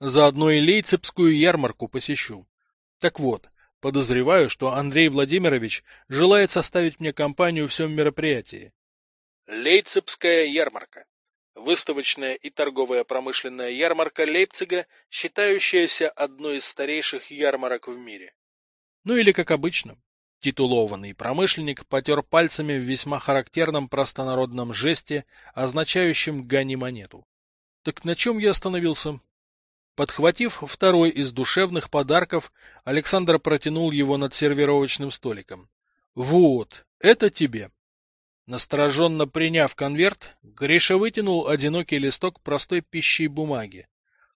Заодно и Лейцепскую ярмарку посещу. Так вот, подозреваю, что Андрей Владимирович желает составить мне компанию в всем мероприятии. Лейцепская ярмарка. Выставочная и торговая промышленная ярмарка Лейпцига, считающаяся одной из старейших ярмарок в мире. Ну или как обычно. Титулованный промышленник потер пальцами в весьма характерном простонародном жесте, означающем «гони монету». Так на чем я остановился? Подхватив второй из душевных подарков, Александр протянул его над сервировочным столиком. Вот, это тебе. Настороженно приняв конверт, Гриша вытянул одинокий листок простой пищей бумаги.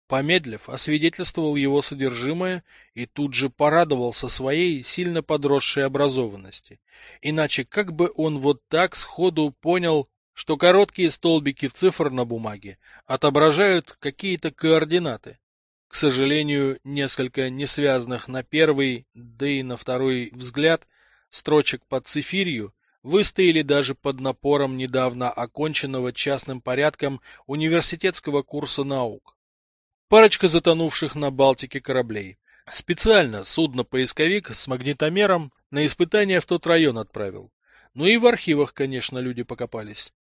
Помедлив, освидетельствовал его содержимое и тут же порадовался своей сильно подросшей образованности. Иначе как бы он вот так сходу понял, что короткие столбики цифр на бумаге отображают какие-то координаты? К сожалению, несколько несвязанных на первый, да и на второй взгляд строчек под цифирью выстояли даже под напором недавно оконченного частным порядком университетского курса наук. Парочка затонувших на Балтике кораблей. Специально судно-поисковик с магнитомером на испытание в тот район отправил. Ну и в архивах, конечно, люди покопались.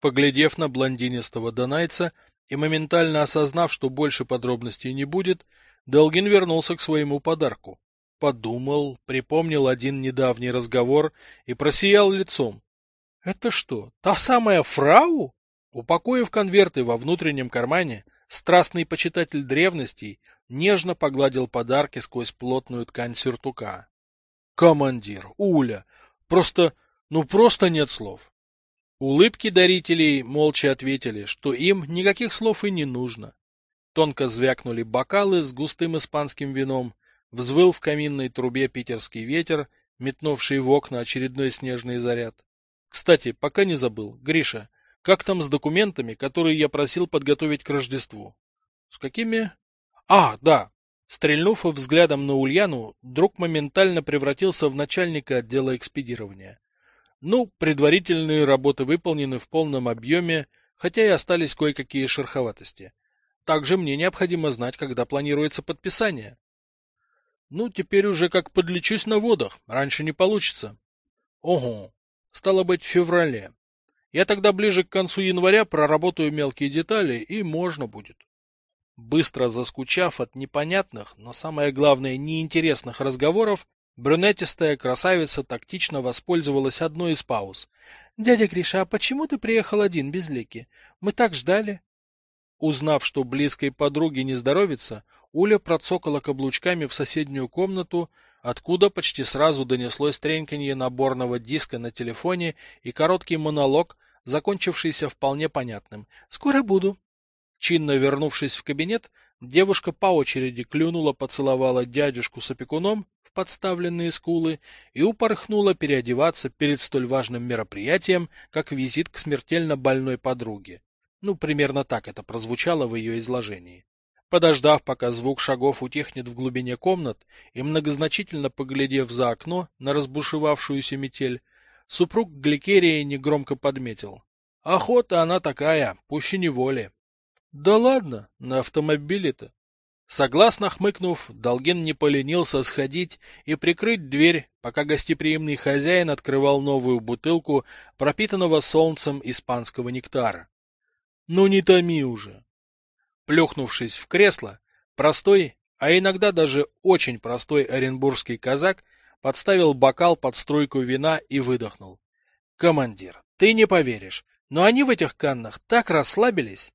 Поглядев на блондинистого донайца, и моментально осознав, что больше подробностей не будет, Долгин вернулся к своему подарку. Подумал, припомнил один недавний разговор и просиял лицом. — Это что, та самая фрау? Упокоив конверты во внутреннем кармане, страстный почитатель древностей нежно погладил подарки сквозь плотную ткань сюртука. — Командир, Уля, просто, ну просто нет слов. Улыбки дарителей молча ответили, что им никаких слов и не нужно. Тонко звякнули бокалы с густым испанским вином, взвыл в каминной трубе питерский ветер, метнувший в окна очередной снежный заряд. Кстати, пока не забыл, Гриша, как там с документами, которые я просил подготовить к Рождеству? С какими? А, да. Стрельнув взглядом на Ульяну, друг моментально превратился в начальника отдела экспедирования. Ну, предварительные работы выполнены в полном объеме, хотя и остались кое-какие шероховатости. Также мне необходимо знать, когда планируется подписание. Ну, теперь уже как подлечусь на водах, раньше не получится. Ого, стало быть, в феврале. Я тогда ближе к концу января проработаю мелкие детали, и можно будет. Быстро заскучав от непонятных, но самое главное неинтересных разговоров, Брюнетистая красавица тактично воспользовалась одной из пауз. — Дядя Гриша, а почему ты приехал один без Леки? Мы так ждали. Узнав, что близкой подруге не здоровится, Уля процокала каблучками в соседнюю комнату, откуда почти сразу донеслось треньканье наборного диска на телефоне и короткий монолог, закончившийся вполне понятным. «Скоро буду». Чинно вернувшись в кабинет, девушка по очереди клюнула, поцеловала дядюшку с опекуном, подставленные скулы и упорхнула переодеваться перед столь важным мероприятием, как визит к смертельно больной подруге. Ну, примерно так это прозвучало в ее изложении. Подождав, пока звук шагов утихнет в глубине комнат, и многозначительно поглядев за окно на разбушевавшуюся метель, супруг Гликерия негромко подметил. Охота она такая, пуще неволи. Да ладно, на автомобиле-то. Согласно хмыкнув, Долгин не поленился сходить и прикрыть дверь, пока гостеприимный хозяин открывал новую бутылку пропитанного солнцем испанского нектара. Ну не томи уже. Плюхнувшись в кресло, простой, а иногда даже очень простой оренбургский казак подставил бокал под струйку вина и выдохнул. — Командир, ты не поверишь, но они в этих каннах так расслабились.